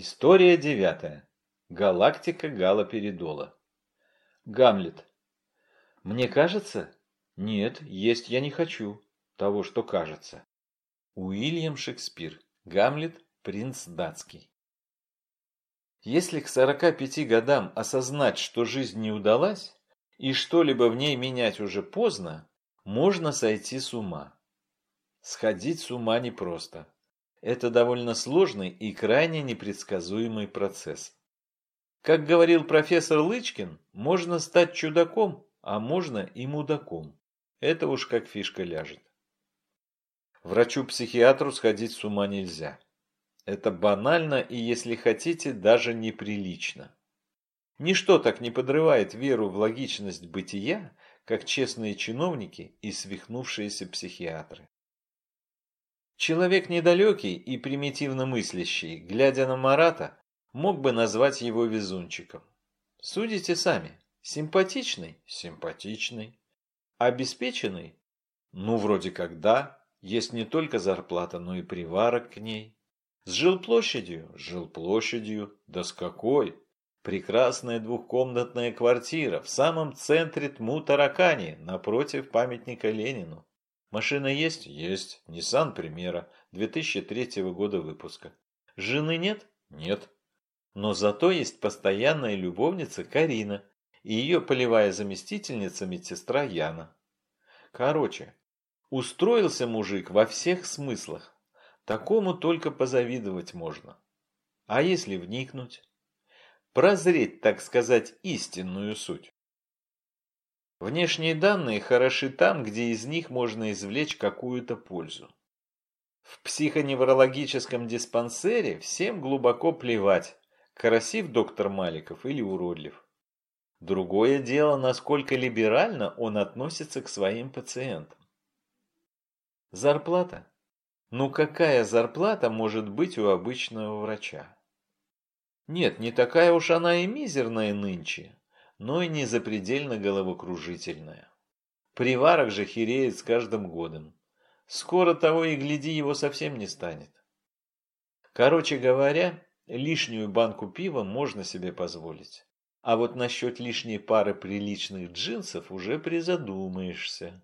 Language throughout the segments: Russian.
История девятая. Галактика Галоперидола. Гамлет. Мне кажется? Нет, есть я не хочу того, что кажется. Уильям Шекспир. Гамлет, принц датский. Если к 45 годам осознать, что жизнь не удалась, и что-либо в ней менять уже поздно, можно сойти с ума. Сходить с ума непросто. Это довольно сложный и крайне непредсказуемый процесс. Как говорил профессор Лычкин, можно стать чудаком, а можно и мудаком. Это уж как фишка ляжет. Врачу-психиатру сходить с ума нельзя. Это банально и, если хотите, даже неприлично. Ничто так не подрывает веру в логичность бытия, как честные чиновники и свихнувшиеся психиатры. Человек недалекий и примитивно мыслящий, глядя на Марата, мог бы назвать его везунчиком. Судите сами. Симпатичный? Симпатичный. Обеспеченный? Ну, вроде как да. Есть не только зарплата, но и приварок к ней. С жилплощадью? Жилплощадью. Да с какой? Прекрасная двухкомнатная квартира в самом центре Тму-Таракани, напротив памятника Ленину. Машина есть? Есть. Nissan Примера, 2003 года выпуска. Жены нет? Нет. Но зато есть постоянная любовница Карина и ее полевая заместительница медсестра Яна. Короче, устроился мужик во всех смыслах. Такому только позавидовать можно. А если вникнуть? Прозреть, так сказать, истинную суть. Внешние данные хороши там, где из них можно извлечь какую-то пользу. В психоневрологическом диспансере всем глубоко плевать, красив доктор Маликов или уродлив. Другое дело, насколько либерально он относится к своим пациентам. Зарплата? Ну какая зарплата может быть у обычного врача? Нет, не такая уж она и мизерная нынче но и не запредельно головокружительная. Приварок же хереет с каждым годом. Скоро того и гляди его совсем не станет. Короче говоря, лишнюю банку пива можно себе позволить. А вот насчет лишней пары приличных джинсов уже призадумаешься.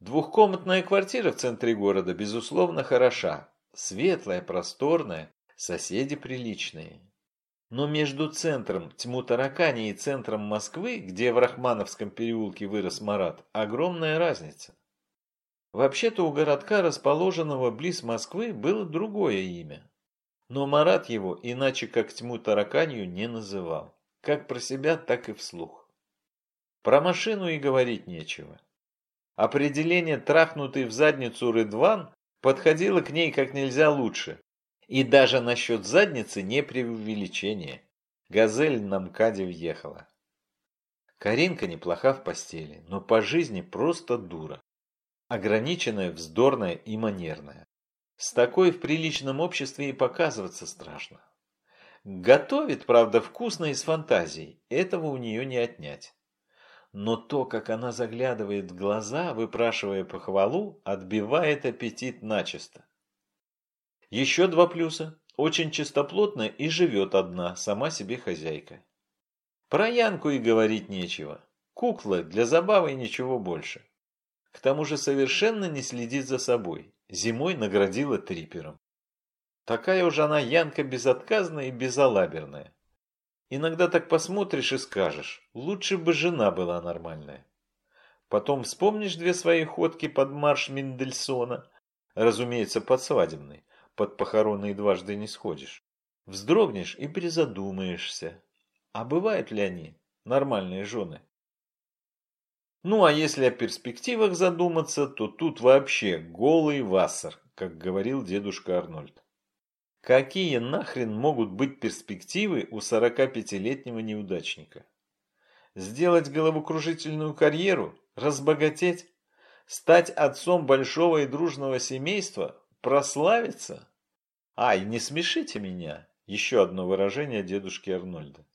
Двухкомнатная квартира в центре города, безусловно, хороша. Светлая, просторная, соседи приличные. Но между центром Тьму-Таракани и центром Москвы, где в Рахмановском переулке вырос Марат, огромная разница. Вообще-то у городка, расположенного близ Москвы, было другое имя. Но Марат его иначе как Тьму-Тараканью не называл. Как про себя, так и вслух. Про машину и говорить нечего. Определение «трахнутый в задницу Рыдван» подходило к ней как нельзя лучше, и даже насчет задницы не преувеличение. Газель на МКАДе въехала. Каринка неплоха в постели, но по жизни просто дура. Ограниченная, вздорная и манерная. С такой в приличном обществе и показываться страшно. Готовит, правда, вкусно и с фантазией. Этого у нее не отнять. Но то, как она заглядывает в глаза, выпрашивая похвалу, отбивает аппетит начисто. Еще два плюса. Очень чистоплотная и живет одна, сама себе хозяйка. Про Янку и говорить нечего. Кукла для забавы и ничего больше. К тому же совершенно не следит за собой. Зимой наградила трипером. Такая уж она Янка безотказная и безалаберная. Иногда так посмотришь и скажешь, лучше бы жена была нормальная. Потом вспомнишь две свои ходки под марш Мендельсона, разумеется, под свадебный, под похоронные дважды не сходишь. Вздрогнешь и призадумаешься. А бывают ли они, нормальные жены? Ну а если о перспективах задуматься, то тут вообще голый вассер, как говорил дедушка Арнольд. Какие нахрен могут быть перспективы у 45-летнего неудачника? Сделать головокружительную карьеру? Разбогатеть? Стать отцом большого и дружного семейства? Прославиться? Ай, не смешите меня. Еще одно выражение дедушки Арнольда.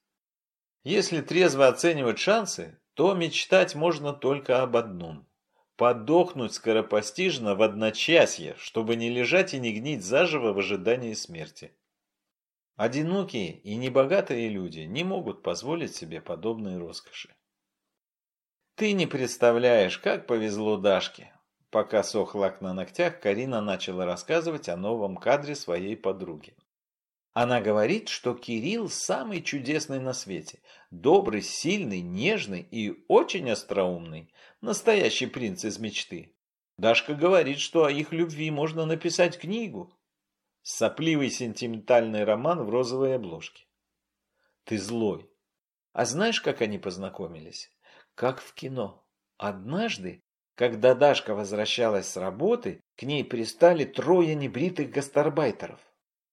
Если трезво оценивать шансы, то мечтать можно только об одном. Подохнуть скоропостижно в одночасье, чтобы не лежать и не гнить заживо в ожидании смерти. Одинокие и небогатые люди не могут позволить себе подобные роскоши. Ты не представляешь, как повезло Дашке. Пока сох лак на ногтях, Карина начала рассказывать о новом кадре своей подруги. Она говорит, что Кирилл самый чудесный на свете. Добрый, сильный, нежный и очень остроумный. Настоящий принц из мечты. Дашка говорит, что о их любви можно написать книгу. Сопливый сентиментальный роман в розовой обложке. Ты злой. А знаешь, как они познакомились? Как в кино. Однажды, когда Дашка возвращалась с работы, к ней пристали трое небритых гастарбайтеров.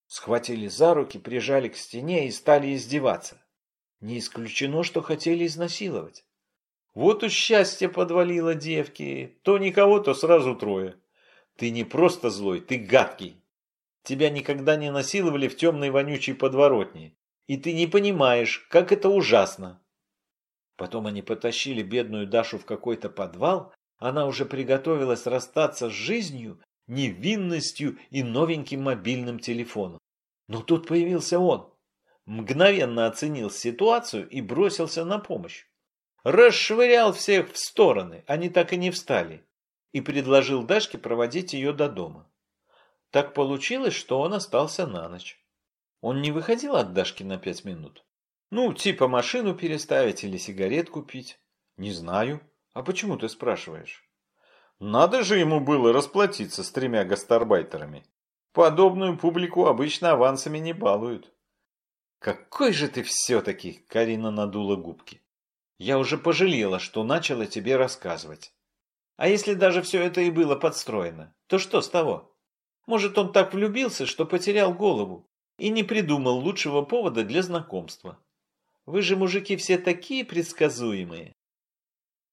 Схватили за руки, прижали к стене и стали издеваться. Не исключено, что хотели изнасиловать. Вот у счастья подвалило девки. То никого, то сразу трое. Ты не просто злой, ты гадкий. Тебя никогда не насиловали в темной вонючей подворотне. И ты не понимаешь, как это ужасно. Потом они потащили бедную Дашу в какой-то подвал. Она уже приготовилась расстаться с жизнью, невинностью и новеньким мобильным телефоном. Но тут появился он. Мгновенно оценил ситуацию и бросился на помощь расшвырял всех в стороны, они так и не встали, и предложил Дашке проводить ее до дома. Так получилось, что он остался на ночь. Он не выходил от Дашки на пять минут. Ну, типа машину переставить или сигарет купить. Не знаю. А почему ты спрашиваешь? Надо же ему было расплатиться с тремя гастарбайтерами. Подобную публику обычно авансами не балуют. Какой же ты все-таки, Карина надула губки. Я уже пожалела, что начала тебе рассказывать. А если даже все это и было подстроено, то что с того? Может, он так влюбился, что потерял голову и не придумал лучшего повода для знакомства. Вы же, мужики, все такие предсказуемые.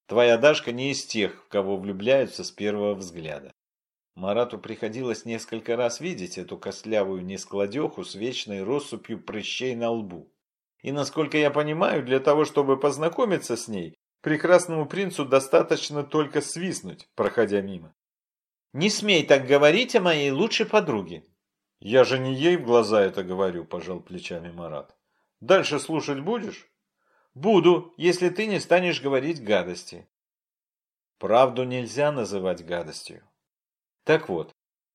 Твоя Дашка не из тех, в кого влюбляются с первого взгляда. Марату приходилось несколько раз видеть эту костлявую нескладеху с вечной россыпью прыщей на лбу. И насколько я понимаю, для того, чтобы познакомиться с ней, прекрасному принцу достаточно только свистнуть, проходя мимо. Не смей так говорить о моей лучшей подруге. Я же не ей в глаза это говорю, пожал плечами Марат. Дальше слушать будешь? Буду, если ты не станешь говорить гадости. Правду нельзя называть гадостью. Так вот,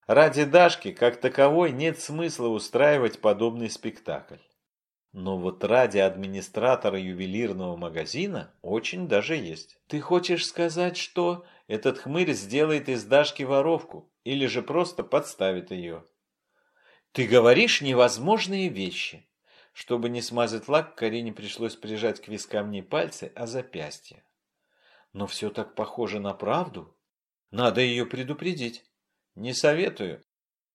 ради Дашки, как таковой, нет смысла устраивать подобный спектакль. Но вот ради администратора ювелирного магазина очень даже есть. Ты хочешь сказать, что этот хмырь сделает из Дашки воровку или же просто подставит ее? Ты говоришь невозможные вещи. Чтобы не смазать лак, Карине пришлось прижать к вискам не пальцы, а запястья. Но все так похоже на правду. Надо ее предупредить. Не советую.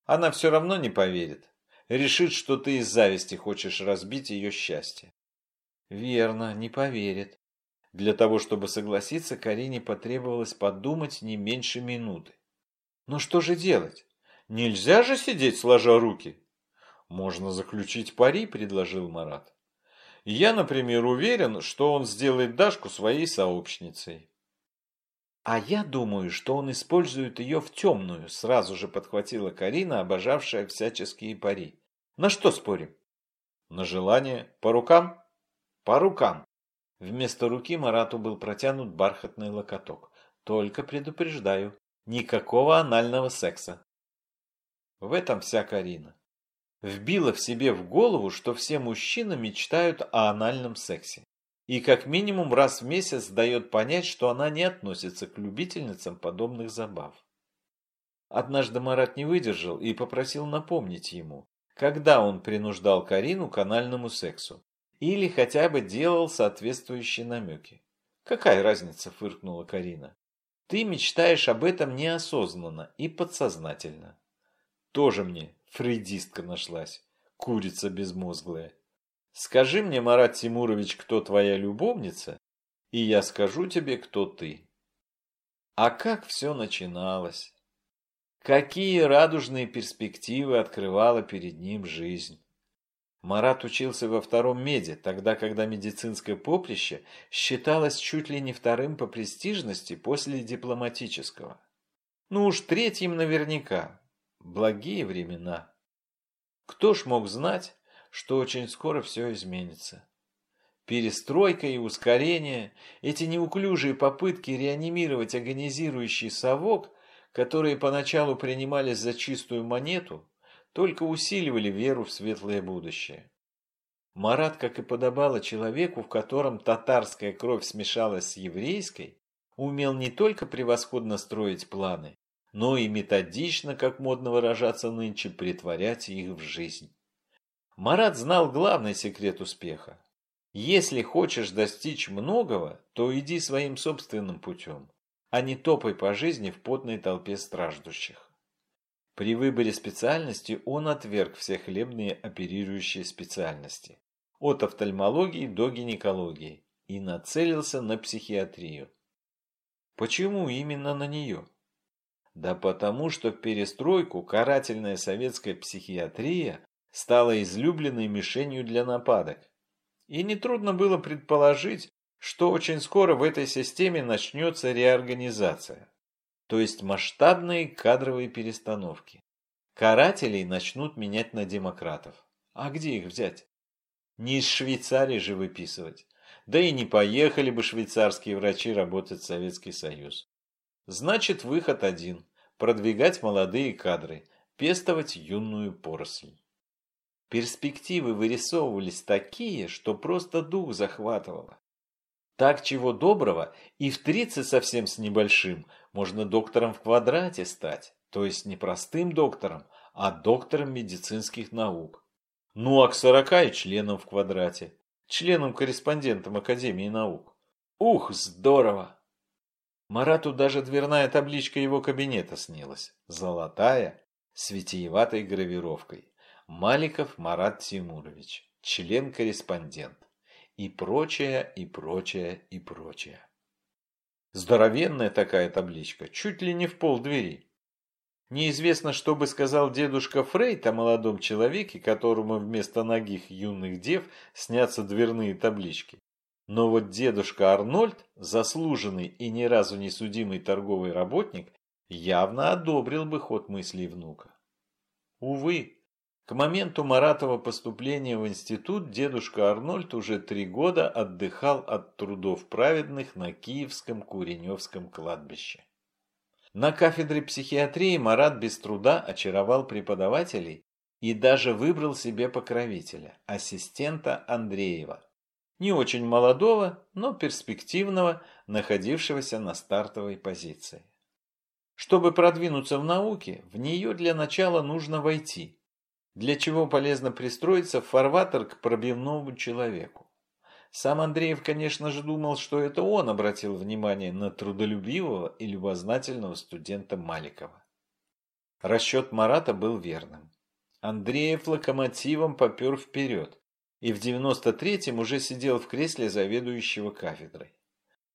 Она все равно не поверит решит, что ты из зависти хочешь разбить ее счастье. Верно, не поверит. Для того, чтобы согласиться, Карине потребовалось подумать не меньше минуты. Но что же делать? Нельзя же сидеть сложа руки. Можно заключить пари, предложил Марат. Я, например, уверен, что он сделает Дашку своей сообщницей. А я думаю, что он использует ее в темную, сразу же подхватила Карина, обожавшая всяческие пари. На что спорим? На желание. По рукам? По рукам. Вместо руки Марату был протянут бархатный локоток. Только предупреждаю, никакого анального секса. В этом вся Карина. Вбила в себе в голову, что все мужчины мечтают о анальном сексе и как минимум раз в месяц дает понять, что она не относится к любительницам подобных забав. Однажды Марат не выдержал и попросил напомнить ему, когда он принуждал Карину к анальному сексу, или хотя бы делал соответствующие намеки. «Какая разница?» – фыркнула Карина. «Ты мечтаешь об этом неосознанно и подсознательно». «Тоже мне фрейдистка нашлась, курица безмозглая». Скажи мне, Марат Тимурович, кто твоя любовница, и я скажу тебе, кто ты. А как все начиналось? Какие радужные перспективы открывала перед ним жизнь? Марат учился во втором меде, тогда, когда медицинское поприще считалось чуть ли не вторым по престижности после дипломатического. Ну уж третьим наверняка. Благие времена. Кто ж мог знать, что очень скоро все изменится. Перестройка и ускорение, эти неуклюжие попытки реанимировать агонизирующий совок, которые поначалу принимались за чистую монету, только усиливали веру в светлое будущее. Марат, как и подобало человеку, в котором татарская кровь смешалась с еврейской, умел не только превосходно строить планы, но и методично, как модно выражаться нынче, притворять их в жизнь. Марат знал главный секрет успеха. Если хочешь достичь многого, то иди своим собственным путем, а не топай по жизни в потной толпе страждущих. При выборе специальности он отверг все хлебные оперирующие специальности, от офтальмологии до гинекологии, и нацелился на психиатрию. Почему именно на нее? Да потому, что в перестройку карательная советская психиатрия стала излюбленной мишенью для нападок. И нетрудно было предположить, что очень скоро в этой системе начнется реорганизация, то есть масштабные кадровые перестановки. Карателей начнут менять на демократов. А где их взять? Не из Швейцарии же выписывать. Да и не поехали бы швейцарские врачи работать в Советский Союз. Значит, выход один – продвигать молодые кадры, пестовать юную поросль. Перспективы вырисовывались такие, что просто дух захватывало. Так чего доброго, и в 30 совсем с небольшим можно доктором в квадрате стать, то есть не простым доктором, а доктором медицинских наук. Ну а к 40 и членом в квадрате, членом-корреспондентом Академии наук. Ух, здорово! Марату даже дверная табличка его кабинета снилась, золотая, с витиеватой гравировкой. Маликов Марат Тимурович, член-корреспондент. И прочее, и прочее, и прочее. Здоровенная такая табличка, чуть ли не в пол двери. Неизвестно, что бы сказал дедушка Фрейд о молодом человеке, которому вместо ногих юных дев снятся дверные таблички. Но вот дедушка Арнольд, заслуженный и ни разу не судимый торговый работник, явно одобрил бы ход мыслей внука. Увы, к моменту Маратова поступления в институт дедушка Арнольд уже три года отдыхал от трудов праведных на Киевском Куреневском кладбище. На кафедре психиатрии Марат без труда очаровал преподавателей и даже выбрал себе покровителя, ассистента Андреева. Не очень молодого, но перспективного, находившегося на стартовой позиции. Чтобы продвинуться в науке, в нее для начала нужно войти – для чего полезно пристроиться в фарватер к пробивному человеку. Сам Андреев, конечно же, думал, что это он обратил внимание на трудолюбивого и любознательного студента Маликова. Расчет Марата был верным. Андреев локомотивом попер вперед и в 93-м уже сидел в кресле заведующего кафедрой.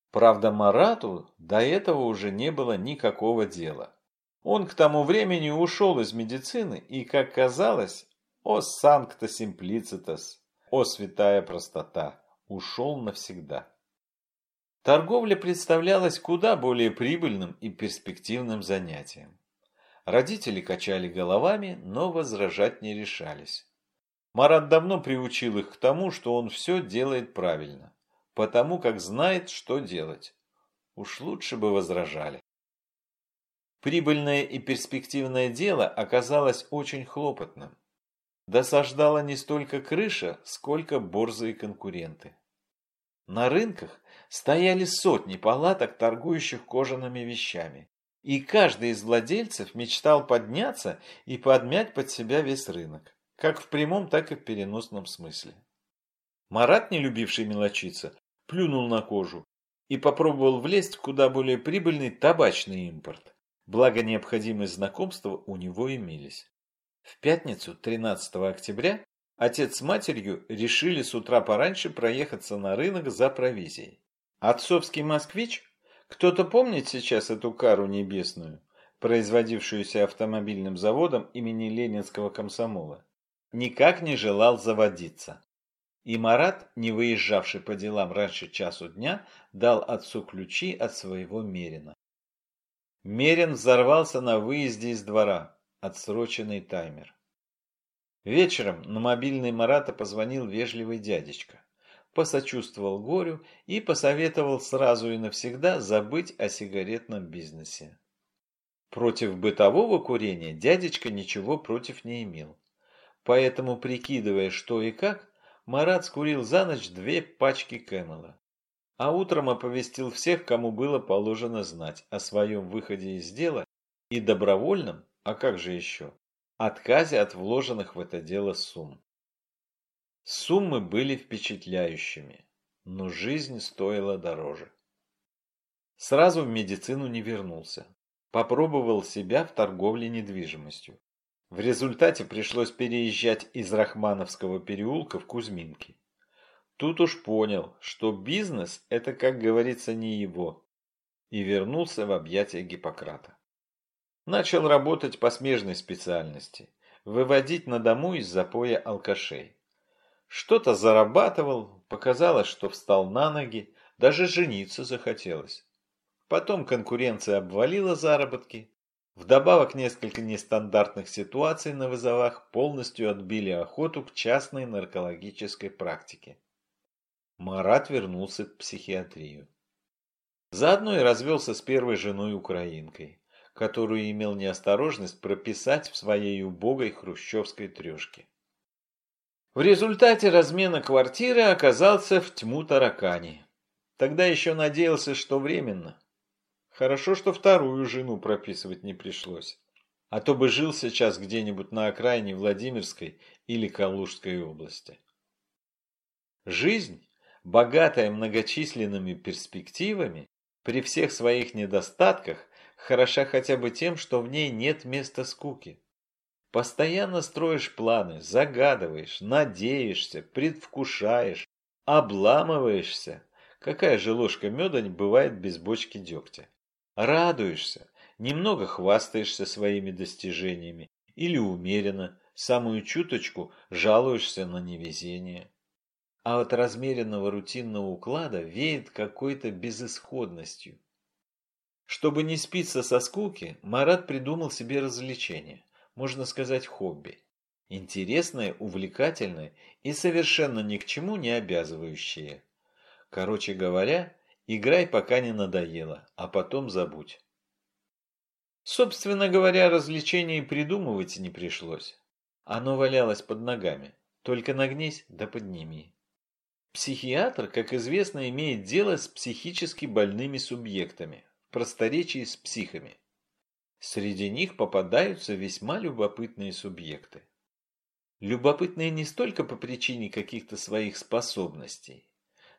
Правда, Марату до этого уже не было никакого дела. Он к тому времени ушел из медицины и, как казалось, о санкта симплицитас, о святая простота, ушел навсегда. Торговля представлялась куда более прибыльным и перспективным занятием. Родители качали головами, но возражать не решались. Марат давно приучил их к тому, что он все делает правильно, потому как знает, что делать. Уж лучше бы возражали. Прибыльное и перспективное дело оказалось очень хлопотным. Досаждала не столько крыша, сколько борзые конкуренты. На рынках стояли сотни палаток, торгующих кожаными вещами. И каждый из владельцев мечтал подняться и подмять под себя весь рынок, как в прямом, так и в переносном смысле. Марат, не любивший мелочиться, плюнул на кожу и попробовал влезть в куда более прибыльный табачный импорт благо необходимые знакомства у него имелись. В пятницу, 13 октября, отец с матерью решили с утра пораньше проехаться на рынок за провизией. Отцовский москвич, кто-то помнит сейчас эту кару небесную, производившуюся автомобильным заводом имени Ленинского комсомола, никак не желал заводиться. И Марат, не выезжавший по делам раньше часу дня, дал отцу ключи от своего Мерина. Мерин взорвался на выезде из двора. Отсроченный таймер. Вечером на мобильный Марата позвонил вежливый дядечка. Посочувствовал горю и посоветовал сразу и навсегда забыть о сигаретном бизнесе. Против бытового курения дядечка ничего против не имел. Поэтому, прикидывая что и как, Марат скурил за ночь две пачки Кэмела. А утром оповестил всех, кому было положено знать о своем выходе из дела и добровольном, а как же еще, отказе от вложенных в это дело сумм. Суммы были впечатляющими, но жизнь стоила дороже. Сразу в медицину не вернулся. Попробовал себя в торговле недвижимостью. В результате пришлось переезжать из Рахмановского переулка в Кузьминки. Тут уж понял, что бизнес – это, как говорится, не его. И вернулся в объятия Гиппократа. Начал работать по смежной специальности, выводить на дому из запоя алкашей. Что-то зарабатывал, показалось, что встал на ноги, даже жениться захотелось. Потом конкуренция обвалила заработки. Вдобавок несколько нестандартных ситуаций на вызовах полностью отбили охоту к частной наркологической практике. Марат вернулся в психиатрию. Заодно и развелся с первой женой украинкой которую имел неосторожность прописать в своей убогой хрущевской трешке. В результате размена квартиры оказался в тьму таракани. Тогда еще надеялся, что временно. Хорошо, что вторую жену прописывать не пришлось. А то бы жил сейчас где-нибудь на окраине Владимирской или Калужской области. Жизнь, богатая многочисленными перспективами, при всех своих недостатках, хороша хотя бы тем, что в ней нет места скуки. Постоянно строишь планы, загадываешь, надеешься, предвкушаешь, обламываешься. Какая же ложка меда не бывает без бочки дегтя? Радуешься, немного хвастаешься своими достижениями или умеренно, самую чуточку жалуешься на невезение. А от размеренного рутинного уклада веет какой-то безысходностью. Чтобы не спиться со скуки, Марат придумал себе развлечение, можно сказать хобби. Интересное, увлекательное и совершенно ни к чему не обязывающее. Короче говоря, играй пока не надоело, а потом забудь. Собственно говоря, развлечение и придумывать не пришлось. Оно валялось под ногами. Только нагнись да подними. Психиатр, как известно, имеет дело с психически больными субъектами, просторечии с психами. Среди них попадаются весьма любопытные субъекты. Любопытные не столько по причине каких-то своих способностей,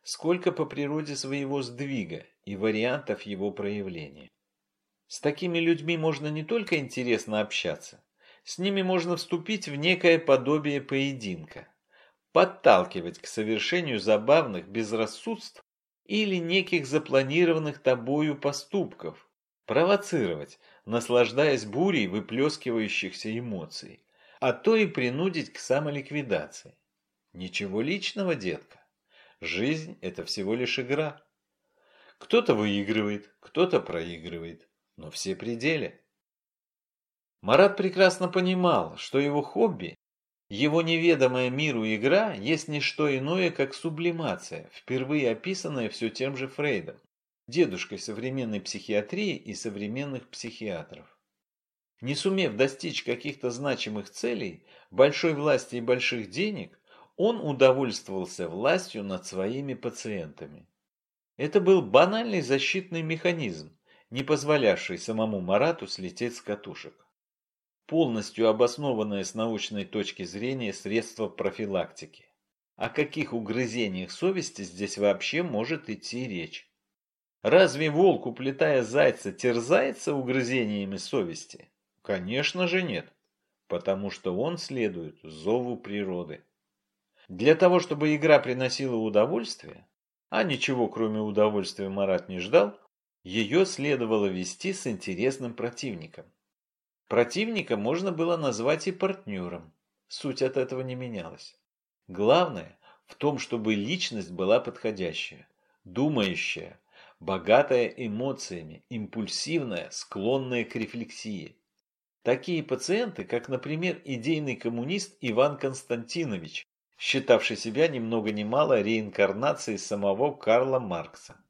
сколько по природе своего сдвига и вариантов его проявления. С такими людьми можно не только интересно общаться, с ними можно вступить в некое подобие поединка, подталкивать к совершению забавных безрассудств или неких запланированных тобою поступков, провоцировать, наслаждаясь бурей выплескивающихся эмоций, а то и принудить к самоликвидации. Ничего личного, детка. Жизнь – это всего лишь игра. Кто-то выигрывает, кто-то проигрывает, но все пределы. Марат прекрасно понимал, что его хобби его неведомая миру игра есть не что иное, как сублимация, впервые описанная все тем же Фрейдом, дедушкой современной психиатрии и современных психиатров. Не сумев достичь каких-то значимых целей, большой власти и больших денег, он удовольствовался властью над своими пациентами. Это был банальный защитный механизм, не позволявший самому Марату слететь с катушек полностью обоснованное с научной точки зрения средство профилактики. О каких угрызениях совести здесь вообще может идти речь? Разве волк, уплетая зайца, терзается угрызениями совести? Конечно же нет, потому что он следует зову природы. Для того, чтобы игра приносила удовольствие, а ничего кроме удовольствия Марат не ждал, ее следовало вести с интересным противником. Противника можно было назвать и партнером. Суть от этого не менялась. Главное в том, чтобы личность была подходящая, думающая, богатая эмоциями, импульсивная, склонная к рефлексии. Такие пациенты, как, например, идейный коммунист Иван Константинович, считавший себя ни много ни мало реинкарнацией самого Карла Маркса.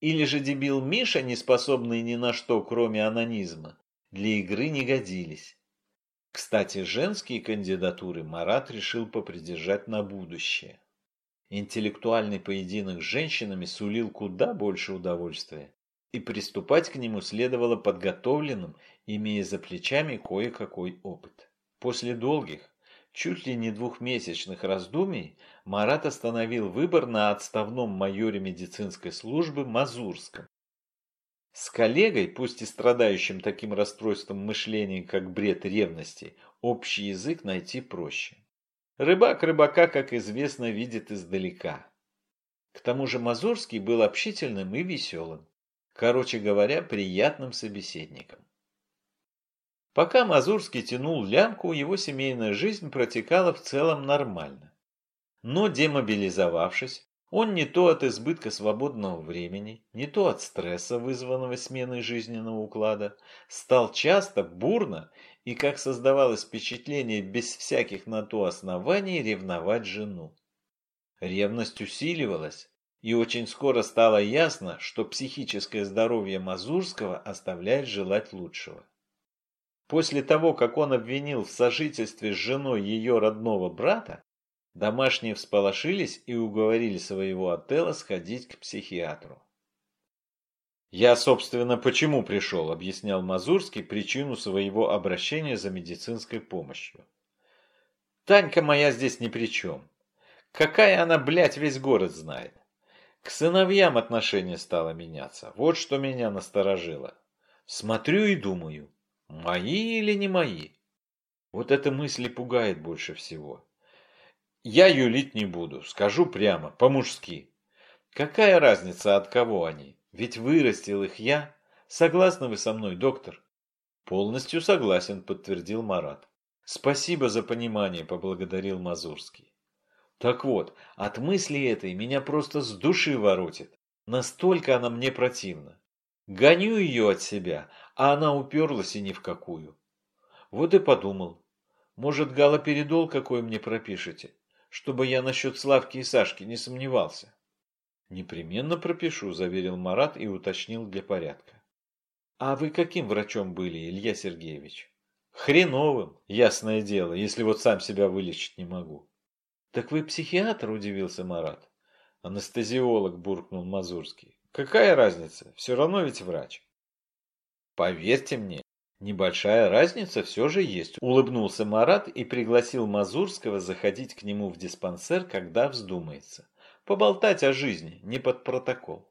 Или же дебил Миша, не способный ни на что, кроме анонизма, для игры не годились. Кстати, женские кандидатуры Марат решил попридержать на будущее. Интеллектуальный поединок с женщинами сулил куда больше удовольствия, и приступать к нему следовало подготовленным, имея за плечами кое-какой опыт. После долгих, чуть ли не двухмесячных раздумий, Марат остановил выбор на отставном майоре медицинской службы Мазурском. С коллегой, пусть и страдающим таким расстройством мышления, как бред ревности, общий язык найти проще. Рыбак рыбака, как известно, видит издалека. К тому же Мазурский был общительным и веселым. Короче говоря, приятным собеседником. Пока Мазурский тянул лямку, его семейная жизнь протекала в целом нормально. Но демобилизовавшись, он не то от избытка свободного времени, не то от стресса, вызванного сменой жизненного уклада, стал часто, бурно и, как создавалось впечатление, без всяких на то оснований ревновать жену. Ревность усиливалась, и очень скоро стало ясно, что психическое здоровье Мазурского оставляет желать лучшего. После того, как он обвинил в сожительстве с женой ее родного брата, домашние всполошились и уговорили своего отела сходить к психиатру. «Я, собственно, почему пришел», — объяснял Мазурский причину своего обращения за медицинской помощью. «Танька моя здесь ни при чем. Какая она, блядь, весь город знает. К сыновьям отношение стало меняться. Вот что меня насторожило. Смотрю и думаю, мои или не мои? Вот эта мысль пугает больше всего. Я юлить не буду, скажу прямо, по-мужски. Какая разница, от кого они? Ведь вырастил их я. Согласны вы со мной, доктор? Полностью согласен, подтвердил Марат. Спасибо за понимание, поблагодарил Мазурский. Так вот, от мысли этой меня просто с души воротит. Настолько она мне противна. Гоню ее от себя, а она уперлась и ни в какую. Вот и подумал. Может, галоперидол какой мне пропишете, чтобы я насчет Славки и Сашки не сомневался? Непременно пропишу, заверил Марат и уточнил для порядка. А вы каким врачом были, Илья Сергеевич? Хреновым, ясное дело, если вот сам себя вылечить не могу. «Так вы психиатр?» – удивился Марат. «Анестезиолог», – буркнул Мазурский. «Какая разница? Все равно ведь врач». «Поверьте мне, небольшая разница все же есть», – улыбнулся Марат и пригласил Мазурского заходить к нему в диспансер, когда вздумается. Поболтать о жизни, не под протокол.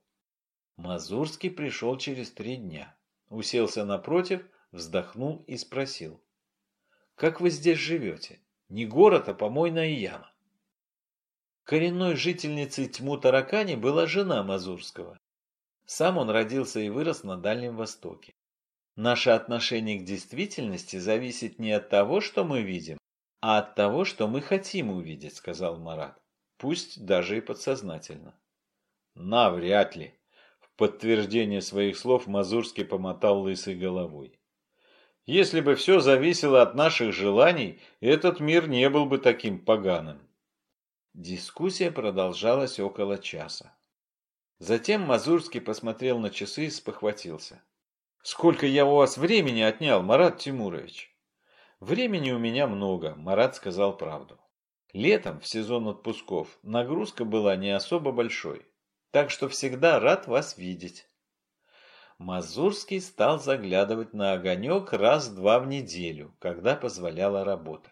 Мазурский пришел через три дня. Уселся напротив, вздохнул и спросил. «Как вы здесь живете? Не город, а помойная яма». Коренной жительницей тьму таракани была жена Мазурского. Сам он родился и вырос на Дальнем Востоке. Наше отношение к действительности зависит не от того, что мы видим, а от того, что мы хотим увидеть, сказал Марат. Пусть даже и подсознательно. Навряд ли. В подтверждение своих слов Мазурский помотал лысой головой. Если бы все зависело от наших желаний, этот мир не был бы таким поганым. Дискуссия продолжалась около часа. Затем Мазурский посмотрел на часы и спохватился. «Сколько я у вас времени отнял, Марат Тимурович?» «Времени у меня много», – Марат сказал правду. Летом, в сезон отпусков, нагрузка была не особо большой, так что всегда рад вас видеть. Мазурский стал заглядывать на огонек раз-два в неделю, когда позволяла работа.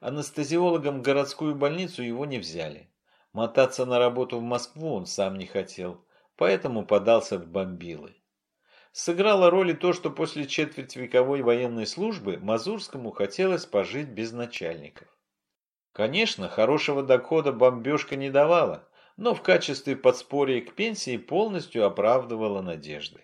Анестезиологом в городскую больницу его не взяли. Мотаться на работу в Москву он сам не хотел, поэтому подался в бомбилы. Сыграло роль и то, что после четвертьвековой военной службы Мазурскому хотелось пожить без начальников. Конечно, хорошего дохода бомбежка не давала, но в качестве подспорья к пенсии полностью оправдывала надежды.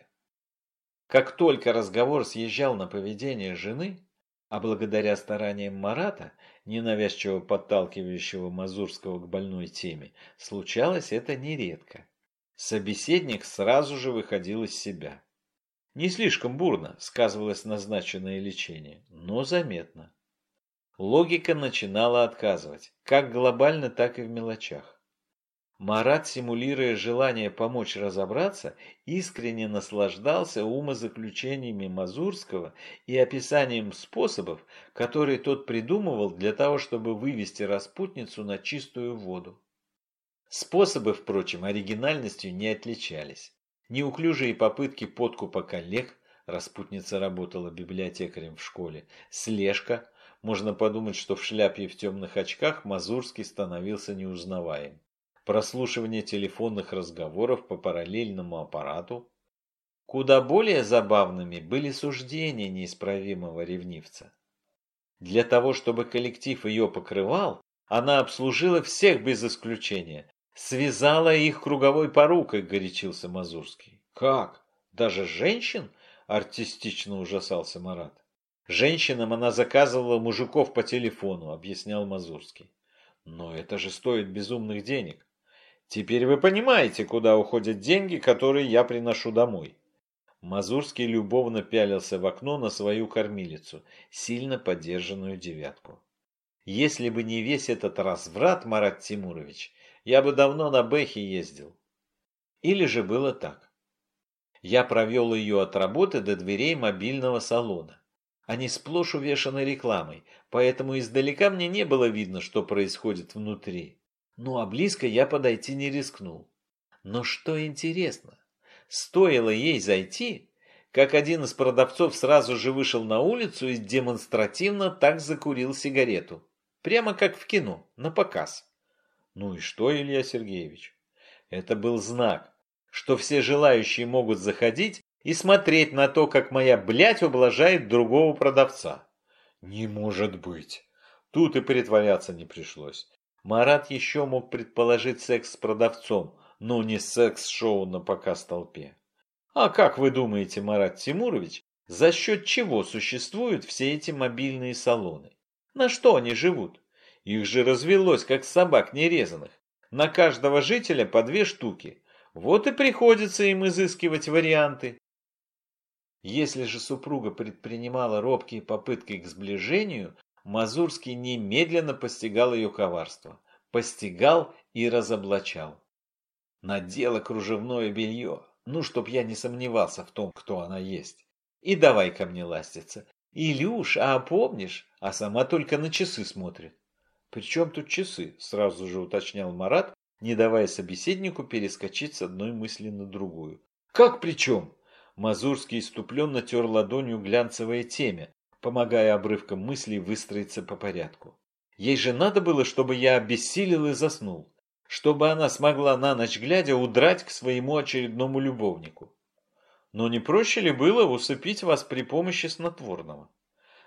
Как только разговор съезжал на поведение жены, а благодаря стараниям Марата, ненавязчиво подталкивающего Мазурского к больной теме, случалось это нередко. Собеседник сразу же выходил из себя. Не слишком бурно сказывалось назначенное лечение, но заметно. Логика начинала отказывать, как глобально, так и в мелочах. Марат, симулируя желание помочь разобраться, искренне наслаждался умозаключениями Мазурского и описанием способов, которые тот придумывал для того, чтобы вывести распутницу на чистую воду. Способы, впрочем, оригинальностью не отличались. Неуклюжие попытки подкупа коллег, распутница работала библиотекарем в школе, слежка, можно подумать, что в шляпе и в темных очках Мазурский становился неузнаваем. Прослушивание телефонных разговоров по параллельному аппарату. Куда более забавными были суждения неисправимого ревнивца. Для того, чтобы коллектив ее покрывал, она обслужила всех без исключения, Связала их круговой порукой, горячился Мазурский. Как? Даже женщин? Артистично ужасался Марат. Женщинам она заказывала мужиков по телефону, объяснял Мазурский. Но это же стоит безумных денег. Теперь вы понимаете, куда уходят деньги, которые я приношу домой. Мазурский любовно пялился в окно на свою кормилицу, сильно поддержанную девятку. Если бы не весь этот разврат, Марат Тимурович, я бы давно на Бэхе ездил. Или же было так. Я провел ее от работы до дверей мобильного салона. Они сплошь увешаны рекламой, поэтому издалека мне не было видно, что происходит внутри. Ну а близко я подойти не рискнул. Но что интересно, стоило ей зайти, как один из продавцов сразу же вышел на улицу и демонстративно так закурил сигарету. Прямо как в кино, на показ. Ну и что, Илья Сергеевич? Это был знак, что все желающие могут заходить и смотреть на то, как моя блядь ублажает другого продавца. Не может быть. Тут и притворяться не пришлось. Марат еще мог предположить секс с продавцом, но не секс-шоу на показ толпе. А как вы думаете, Марат Тимурович, за счет чего существуют все эти мобильные салоны? На что они живут? Их же развелось, как собак нерезанных. На каждого жителя по две штуки. Вот и приходится им изыскивать варианты. Если же супруга предпринимала робкие попытки к сближению, Мазурский немедленно постигал ее коварство. Постигал и разоблачал. Надела кружевное белье, ну, чтоб я не сомневался в том, кто она есть. И давай ко мне ластиться. Илюш, а помнишь? А сама только на часы смотрит. «При чем тут часы?» – сразу же уточнял Марат, не давая собеседнику перескочить с одной мысли на другую. «Как при чем?» Мазурский иступленно тер ладонью глянцевое темя, помогая обрывкам мыслей выстроиться по порядку. Ей же надо было, чтобы я обессилел и заснул, чтобы она смогла на ночь глядя удрать к своему очередному любовнику. Но не проще ли было усыпить вас при помощи снотворного?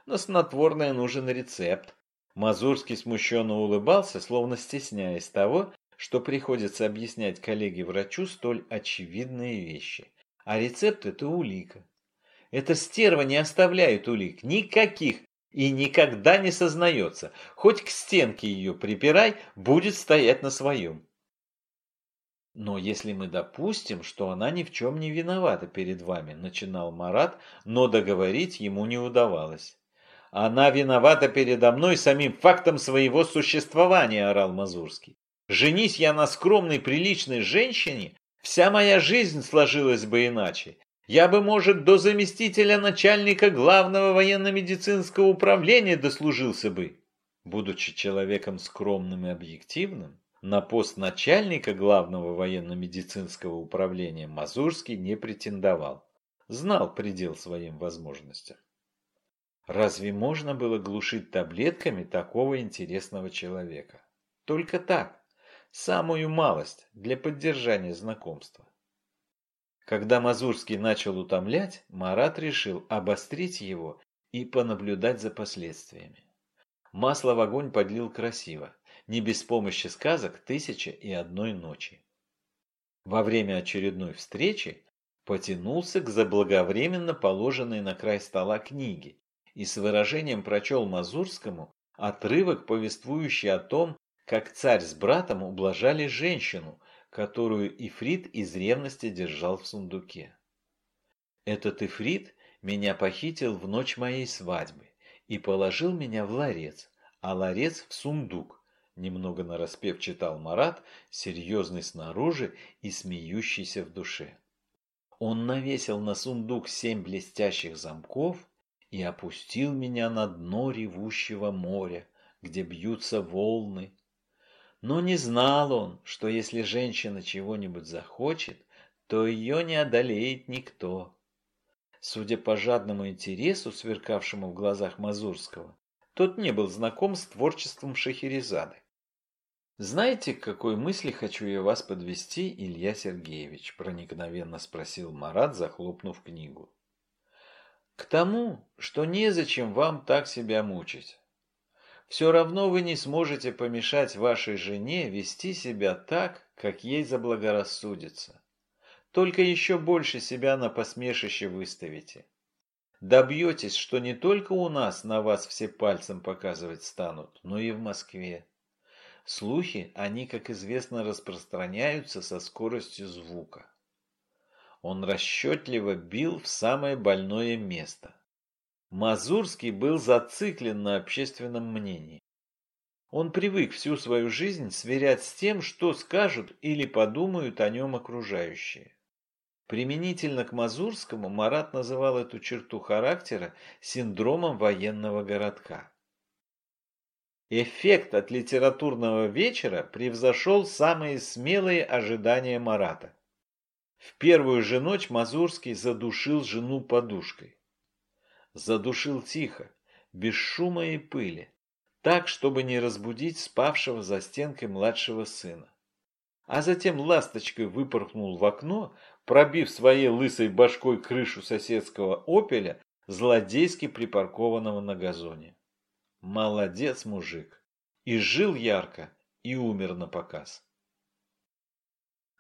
На снотворное нужен рецепт, Мазурский смущенно улыбался, словно стесняясь того, что приходится объяснять коллеге-врачу столь очевидные вещи. А рецепт – это улика. Эта стерва не оставляет улик, никаких, и никогда не сознается. Хоть к стенке ее припирай, будет стоять на своем. Но если мы допустим, что она ни в чем не виновата перед вами, начинал Марат, но договорить ему не удавалось. Она виновата передо мной самим фактом своего существования, орал Мазурский. Женись я на скромной, приличной женщине, вся моя жизнь сложилась бы иначе. Я бы, может, до заместителя начальника главного военно-медицинского управления дослужился бы. Будучи человеком скромным и объективным, на пост начальника главного военно-медицинского управления Мазурский не претендовал. Знал предел своим возможностям. Разве можно было глушить таблетками такого интересного человека? Только так, самую малость для поддержания знакомства. Когда Мазурский начал утомлять, Марат решил обострить его и понаблюдать за последствиями. Масло в огонь подлил красиво, не без помощи сказок «Тысяча и одной ночи». Во время очередной встречи потянулся к заблаговременно положенной на край стола книге и с выражением прочел Мазурскому отрывок, повествующий о том, как царь с братом ублажали женщину, которую Ифрит из ревности держал в сундуке. Этот ифрит меня похитил в ночь моей свадьбы и положил меня в ларец, а ларец в сундук. Немного нараспев читал Марат, серьезный снаружи и смеющийся в душе. Он навесил на сундук семь блестящих замков и опустил меня на дно ревущего моря, где бьются волны. Но не знал он, что если женщина чего-нибудь захочет, то ее не одолеет никто. Судя по жадному интересу, сверкавшему в глазах Мазурского, тот не был знаком с творчеством Шахерезады. «Знаете, к какой мысли хочу я вас подвести, Илья Сергеевич?» – проникновенно спросил Марат, захлопнув книгу. «К тому, что незачем вам так себя мучить. Все равно вы не сможете помешать вашей жене вести себя так, как ей заблагорассудится. Только еще больше себя на посмешище выставите. Добьетесь, что не только у нас на вас все пальцем показывать станут, но и в Москве. Слухи, они, как известно, распространяются со скоростью звука. Он расчетливо бил в самое больное место. Мазурский был зациклен на общественном мнении. Он привык всю свою жизнь сверять с тем, что скажут или подумают о нем окружающие. Применительно к Мазурскому Марат называл эту черту характера синдромом военного городка. Эффект от литературного вечера превзошел самые смелые ожидания Марата. В первую же ночь Мазурский задушил жену подушкой. Задушил тихо, без шума и пыли, так, чтобы не разбудить спавшего за стенкой младшего сына. А затем ласточкой выпорхнул в окно, пробив своей лысой башкой крышу соседского «Опеля», злодейски припаркованного на газоне. Молодец, мужик. И жил ярко, и умер на показ.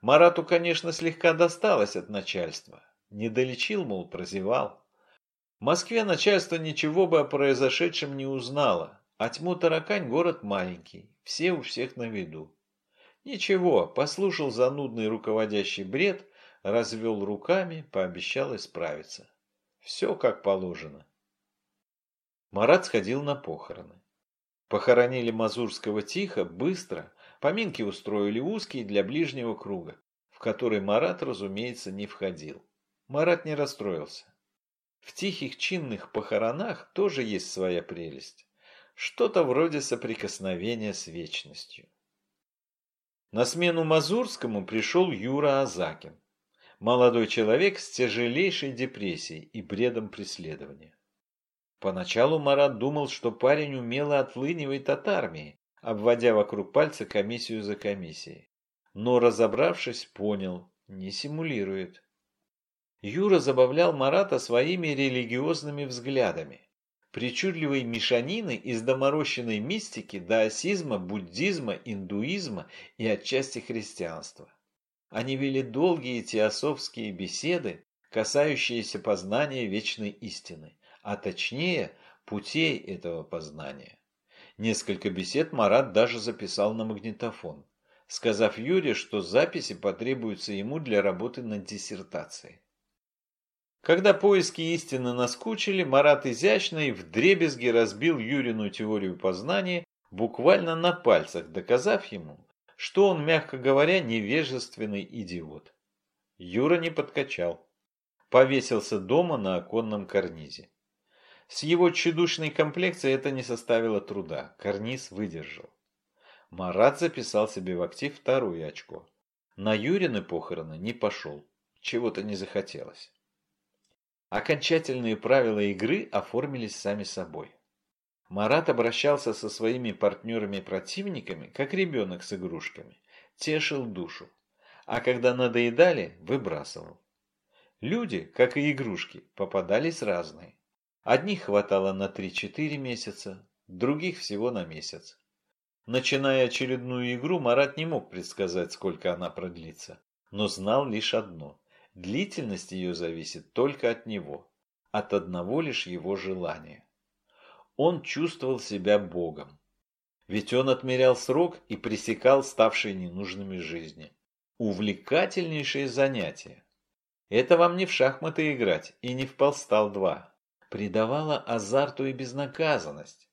Марату, конечно, слегка досталось от начальства. Не долечил, мол, прозевал. В Москве начальство ничего бы о произошедшем не узнало, а тьму таракань город маленький, все у всех на виду. Ничего, послушал занудный руководящий бред, развел руками, пообещал исправиться. Все как положено. Марат сходил на похороны. Похоронили Мазурского тихо, быстро, поминки устроили узкие для ближнего круга, в который Марат, разумеется, не входил. Марат не расстроился. В тихих чинных похоронах тоже есть своя прелесть. Что-то вроде соприкосновения с вечностью. На смену Мазурскому пришел Юра Азакин. Молодой человек с тяжелейшей депрессией и бредом преследования. Поначалу Марат думал, что парень умело отлынивает от армии, обводя вокруг пальца комиссию за комиссией. Но, разобравшись, понял – не симулирует. Юра забавлял Марата своими религиозными взглядами. Причудливой мешанины из доморощенной мистики, даосизма, буддизма, индуизма и отчасти христианства. Они вели долгие теософские беседы, касающиеся познания вечной истины а точнее путей этого познания. Несколько бесед Марат даже записал на магнитофон, сказав Юре, что записи потребуются ему для работы над диссертацией. Когда поиски истины наскучили, Марат изящно и вдребезги разбил Юрину теорию познания буквально на пальцах, доказав ему, что он, мягко говоря, невежественный идиот. Юра не подкачал. Повесился дома на оконном карнизе. С его тщедушной комплекцией это не составило труда. Карниз выдержал. Марат записал себе в актив второе очко. На Юрины похороны не пошел. Чего-то не захотелось. Окончательные правила игры оформились сами собой. Марат обращался со своими партнерами-противниками, как ребенок с игрушками. Тешил душу. А когда надоедали, выбрасывал. Люди, как и игрушки, попадались разные. Одних хватало на 3-4 месяца, других всего на месяц. Начиная очередную игру, Марат не мог предсказать, сколько она продлится, но знал лишь одно – длительность ее зависит только от него, от одного лишь его желания. Он чувствовал себя Богом, ведь он отмерял срок и пресекал ставшие ненужными жизни. Увлекательнейшее занятие. Это вам не в шахматы играть и не в полстал два. Придавало азарту и безнаказанность.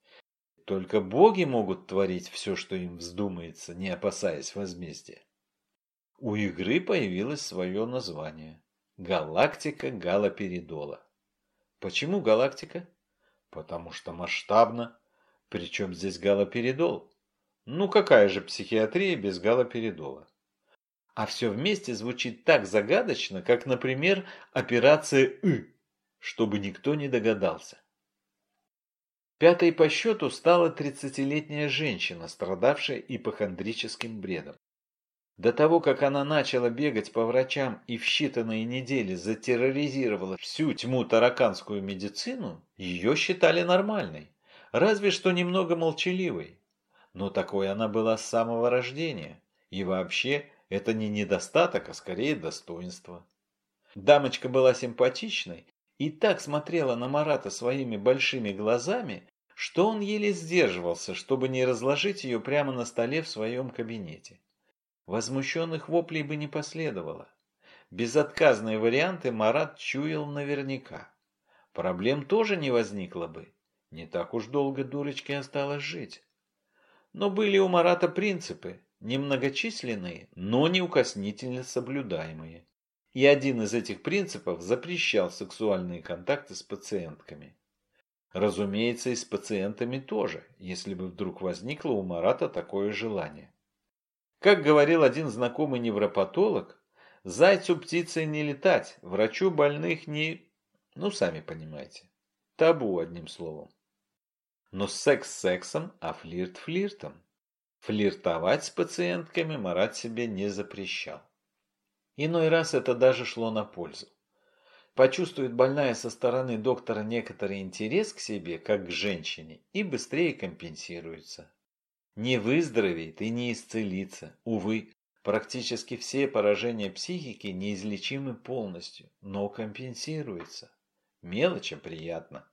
Только боги могут творить все, что им вздумается, не опасаясь возмездия. У игры появилось свое название – Галактика Галоперидола. Почему галактика? Потому что масштабно. Причем здесь галоперидол? Ну какая же психиатрия без галоперидола? А все вместе звучит так загадочно, как, например, операция «ы», чтобы никто не догадался. Пятой по счету стала тридцатилетняя женщина, страдавшая ипохондрическим бредом. До того, как она начала бегать по врачам и в считанные недели затерроризировала всю тьму тараканскую медицину, ее считали нормальной, разве что немного молчаливой. Но такой она была с самого рождения, и вообще это не недостаток, а скорее достоинство. Дамочка была симпатичной и так смотрела на Марата своими большими глазами, что он еле сдерживался, чтобы не разложить ее прямо на столе в своем кабинете. Возмущенных воплей бы не последовало. Безотказные варианты Марат чуял наверняка. Проблем тоже не возникло бы. Не так уж долго дурочке осталось жить. Но были у Марата принципы, немногочисленные, но неукоснительно соблюдаемые. И один из этих принципов запрещал сексуальные контакты с пациентками. Разумеется, и с пациентами тоже, если бы вдруг возникло у Марата такое желание. Как говорил один знакомый невропатолог, зайцу птицей не летать, врачу больных не... Ну, сами понимаете. Табу, одним словом. Но секс сексом, а флирт флиртом. Флиртовать с пациентками Марат себе не запрещал. Иной раз это даже шло на пользу. Почувствует больная со стороны доктора некоторый интерес к себе, как к женщине, и быстрее компенсируется не выздоровеет и не исцелится. Увы, практически все поражения психики неизлечимы полностью, но компенсируются. Мелочи приятно.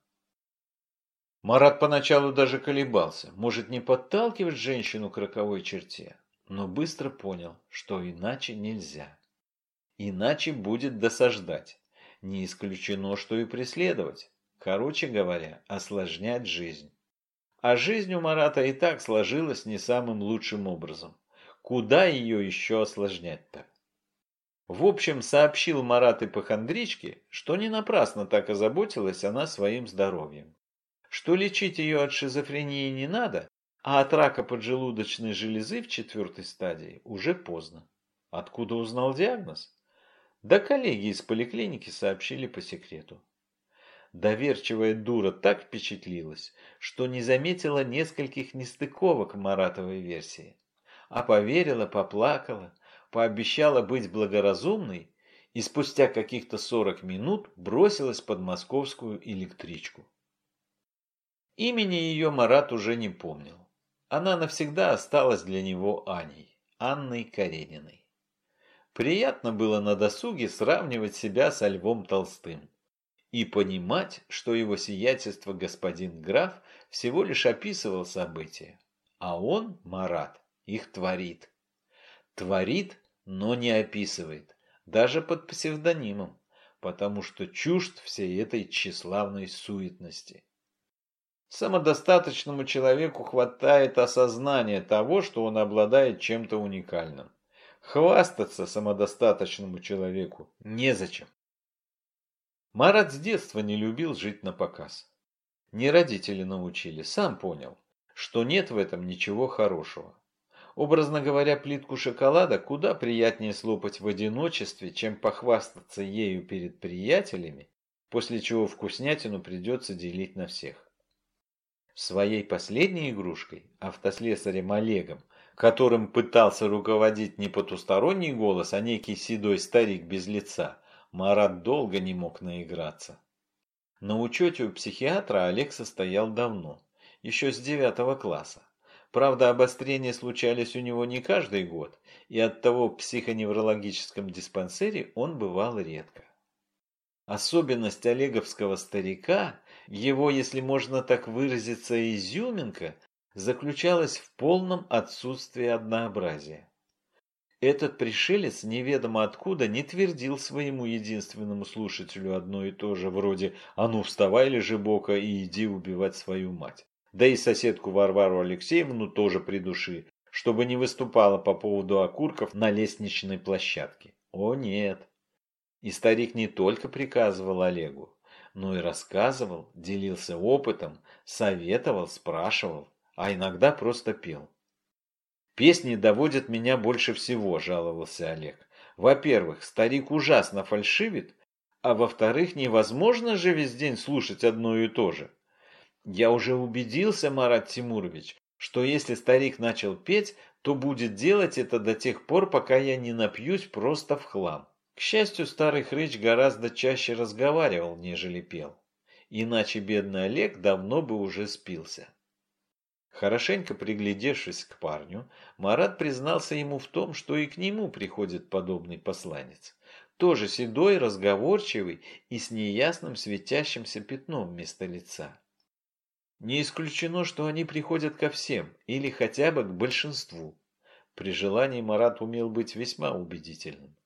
Марат поначалу даже колебался, может не подталкивать женщину к роковой черте, но быстро понял, что иначе нельзя. Иначе будет досаждать. Не исключено, что и преследовать. Короче говоря, осложнять жизнь. А жизнь у Марата и так сложилась не самым лучшим образом. Куда ее еще осложнять-то? В общем, сообщил Марат ипохондричке, что не напрасно так озаботилась она своим здоровьем. Что лечить ее от шизофрении не надо, а от рака поджелудочной железы в четвертой стадии уже поздно. Откуда узнал диагноз? Да коллеги из поликлиники сообщили по секрету. Доверчивая дура так впечатлилась, что не заметила нескольких нестыковок Маратовой версии. А поверила, поплакала, пообещала быть благоразумной и спустя каких-то сорок минут бросилась под московскую электричку. Имени ее Марат уже не помнил. Она навсегда осталась для него Аней, Анной Карениной. Приятно было на досуге сравнивать себя со Львом Толстым и понимать, что его сиятельство господин граф всего лишь описывал события, а он, Марат, их творит. Творит, но не описывает, даже под псевдонимом, потому что чужд всей этой тщеславной суетности. Самодостаточному человеку хватает осознания того, что он обладает чем-то уникальным. Хвастаться самодостаточному человеку незачем. Марат с детства не любил жить на показ. Не родители научили, сам понял, что нет в этом ничего хорошего. Образно говоря, плитку шоколада куда приятнее слопать в одиночестве, чем похвастаться ею перед приятелями, после чего вкуснятину придется делить на всех. Своей последней игрушкой, автослесарем Олегом, которым пытался руководить не потусторонний голос, а некий седой старик без лица – Марат долго не мог наиграться. На учете у психиатра Олег состоял давно, еще с девятого класса. Правда, обострения случались у него не каждый год, и оттого в психоневрологическом диспансере он бывал редко. Особенность олеговского старика, его, если можно так выразиться, изюминка, заключалась в полном отсутствии однообразия. Этот пришелец неведомо откуда не твердил своему единственному слушателю одно и то же, вроде «А ну вставай, лежебока, и иди убивать свою мать». Да и соседку Варвару Алексеевну тоже придуши, чтобы не выступала по поводу окурков на лестничной площадке. О нет! И старик не только приказывал Олегу, но и рассказывал, делился опытом, советовал, спрашивал, а иногда просто пел. «Песни доводят меня больше всего», – жаловался Олег. «Во-первых, старик ужасно фальшивит, а во-вторых, невозможно же весь день слушать одно и то же. Я уже убедился, Марат Тимурович, что если старик начал петь, то будет делать это до тех пор, пока я не напьюсь просто в хлам. К счастью, старый хрыч гораздо чаще разговаривал, нежели пел. Иначе бедный Олег давно бы уже спился. Хорошенько приглядевшись к парню, Марат признался ему в том, что и к нему приходит подобный посланец. Тоже седой, разговорчивый и с неясным светящимся пятном вместо лица. Не исключено, что они приходят ко всем, или хотя бы к большинству. При желании Марат умел быть весьма убедительным.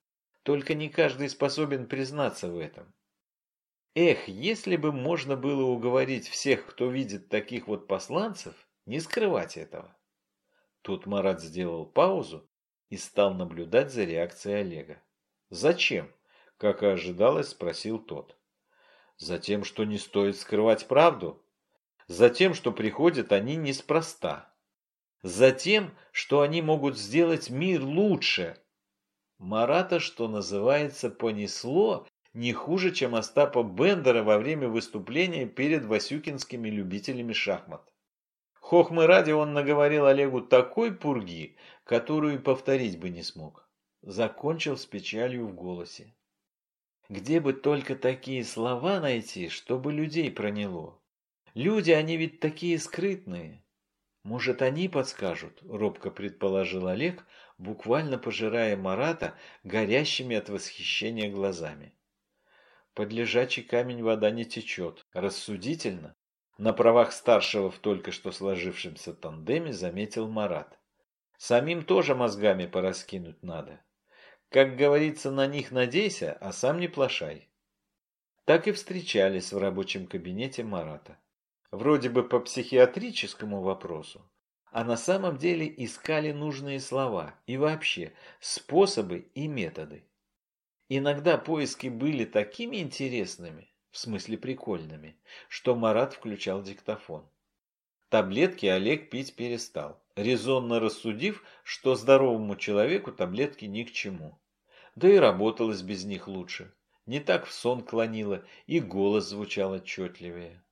Только не каждый способен признаться в этом. Эх, если бы можно было уговорить всех, кто видит таких вот посланцев, не скрывать этого. Тут Марат сделал паузу и стал наблюдать за реакцией Олега. «Зачем?» – как и ожидалось, спросил тот. «Затем, что не стоит скрывать правду. Затем, что приходят они неспроста. Затем, что они могут сделать мир лучше». Марата, что называется, понесло не хуже, чем Остапа Бендера во время выступления перед васюкинскими любителями шахмат. Хохмы ради он наговорил Олегу такой пурги, которую повторить бы не смог. Закончил с печалью в голосе. Где бы только такие слова найти, чтобы людей проняло? Люди, они ведь такие скрытные. Может, они подскажут, робко предположил Олег, буквально пожирая Марата горящими от восхищения глазами. Под лежачий камень вода не течет. Рассудительно, на правах старшего в только что сложившемся тандеме заметил Марат. Самим тоже мозгами пораскинуть надо. Как говорится, на них надейся, а сам не плашай. Так и встречались в рабочем кабинете Марата. Вроде бы по психиатрическому вопросу, а на самом деле искали нужные слова и вообще способы и методы. Иногда поиски были такими интересными, в смысле прикольными, что Марат включал диктофон. Таблетки Олег пить перестал, резонно рассудив, что здоровому человеку таблетки ни к чему. Да и работалось без них лучше. Не так в сон клонило, и голос звучал отчетливее.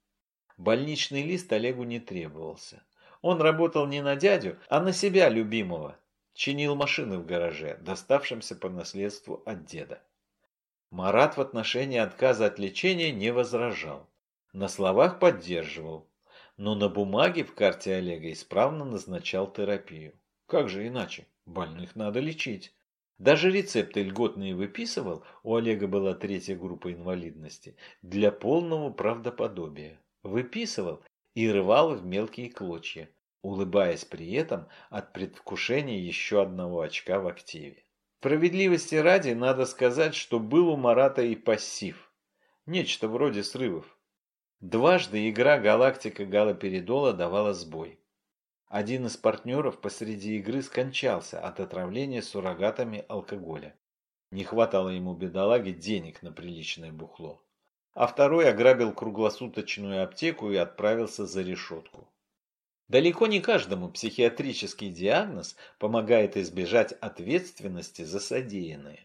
Больничный лист Олегу не требовался. Он работал не на дядю, а на себя любимого. Чинил машины в гараже, доставшемся по наследству от деда. Марат в отношении отказа от лечения не возражал. На словах поддерживал, но на бумаге в карте Олега исправно назначал терапию. Как же иначе? Больных надо лечить. Даже рецепты льготные выписывал, у Олега была третья группа инвалидности, для полного правдоподобия. Выписывал и рвал в мелкие клочья, улыбаясь при этом от предвкушения еще одного очка в активе. Справедливости ради надо сказать, что был у Марата и пассив. Нечто вроде срывов. Дважды игра «Галактика Галоперидола» давала сбой. Один из партнеров посреди игры скончался от отравления суррогатами алкоголя. Не хватало ему, бедолаге, денег на приличное бухло. А второй ограбил круглосуточную аптеку и отправился за решетку. Далеко не каждому психиатрический диагноз помогает избежать ответственности за содеянное.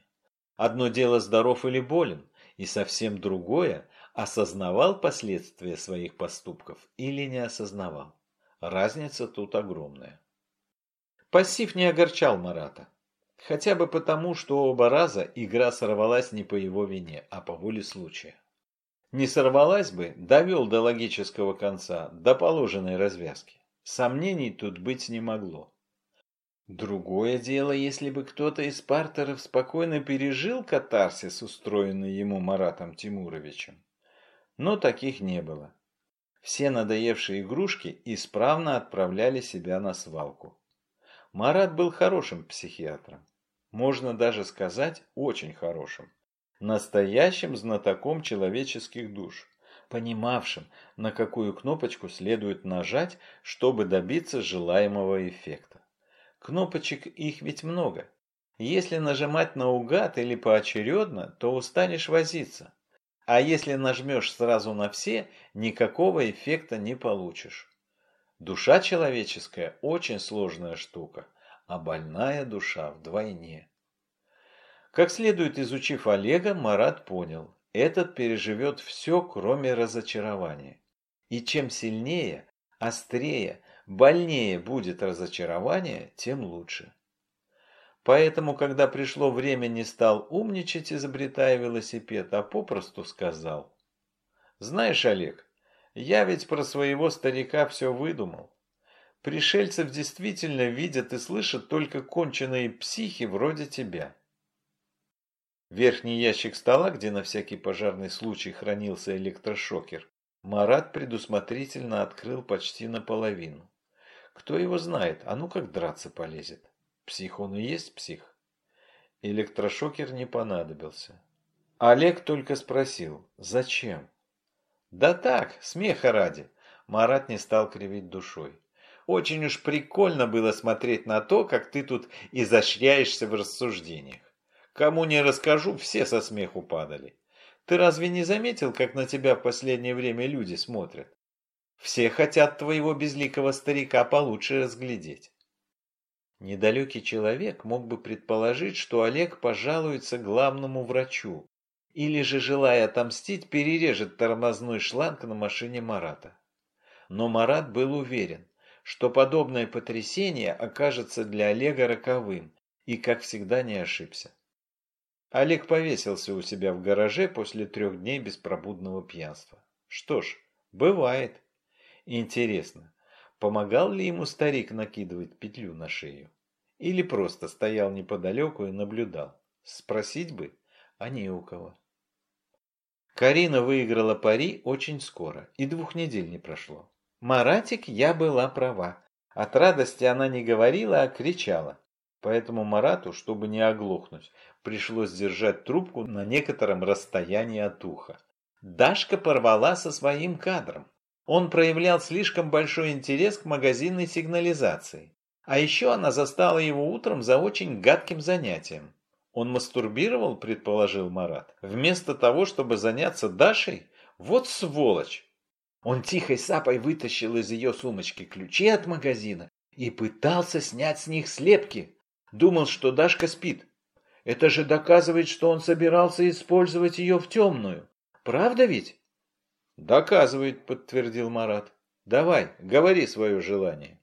Одно дело здоров или болен, и совсем другое – осознавал последствия своих поступков или не осознавал. Разница тут огромная. Пассив не огорчал Марата. Хотя бы потому, что оба раза игра сорвалась не по его вине, а по воле случая. Не сорвалась бы, довел до логического конца, до положенной развязки. Сомнений тут быть не могло. Другое дело, если бы кто-то из партеров спокойно пережил катарсис, устроенный ему Маратом Тимуровичем. Но таких не было. Все надоевшие игрушки исправно отправляли себя на свалку. Марат был хорошим психиатром. можно даже сказать очень хорошим, настоящим знатоком человеческих душ, понимавшим, на какую кнопочку следует нажать, чтобы добиться желаемого эффекта. Кнопочек их ведь много. Если нажимать наугад или поочередно, то устанешь возиться. А если нажмешь сразу на все, никакого эффекта не получишь. Душа человеческая очень сложная штука, а больная душа вдвойне. Как следует изучив Олега, Марат понял, этот переживет все, кроме разочарования. И чем сильнее, острее, больнее будет разочарование, тем лучше. Поэтому, когда пришло время, не стал умничать, изобретая велосипед, а попросту сказал. «Знаешь, Олег, я ведь про своего старика все выдумал. Пришельцев действительно видят и слышат только конченые психи вроде тебя». Верхний ящик стола, где на всякий пожарный случай хранился электрошокер, Марат предусмотрительно открыл почти наполовину. Кто его знает, а ну как драться полезет. Псих он и есть псих. Электрошокер не понадобился. Олег только спросил, зачем? Да так, смеха ради. Марат не стал кривить душой. Очень уж прикольно было смотреть на то, как ты тут изощряешься в рассуждениях. Кому не расскажу, все со смеху падали. Ты разве не заметил, как на тебя в последнее время люди смотрят? Все хотят твоего безликого старика получше разглядеть. Недалекий человек мог бы предположить, что Олег пожалуется главному врачу, или же, желая отомстить, перережет тормозной шланг на машине Марата. Но Марат был уверен, что подобное потрясение окажется для Олега роковым, и, как всегда, не ошибся. Олег повесился у себя в гараже после трех дней беспробудного пьянства. Что ж, бывает. Интересно, помогал ли ему старик накидывать петлю на шею? Или просто стоял неподалеку и наблюдал? Спросить бы, а не у кого. Карина выиграла пари очень скоро, и двух недель не прошло. «Маратик, я была права». От радости она не говорила, а кричала. Поэтому Марату, чтобы не оглохнуть, пришлось держать трубку на некотором расстоянии от уха. Дашка порвала со своим кадром. Он проявлял слишком большой интерес к магазинной сигнализации. А еще она застала его утром за очень гадким занятием. Он мастурбировал, предположил Марат, вместо того, чтобы заняться Дашей? Вот сволочь! Он тихой сапой вытащил из ее сумочки ключи от магазина и пытался снять с них слепки. Думал, что Дашка спит. Это же доказывает, что он собирался использовать ее в темную. Правда ведь? Доказывает, подтвердил Марат. Давай, говори свое желание.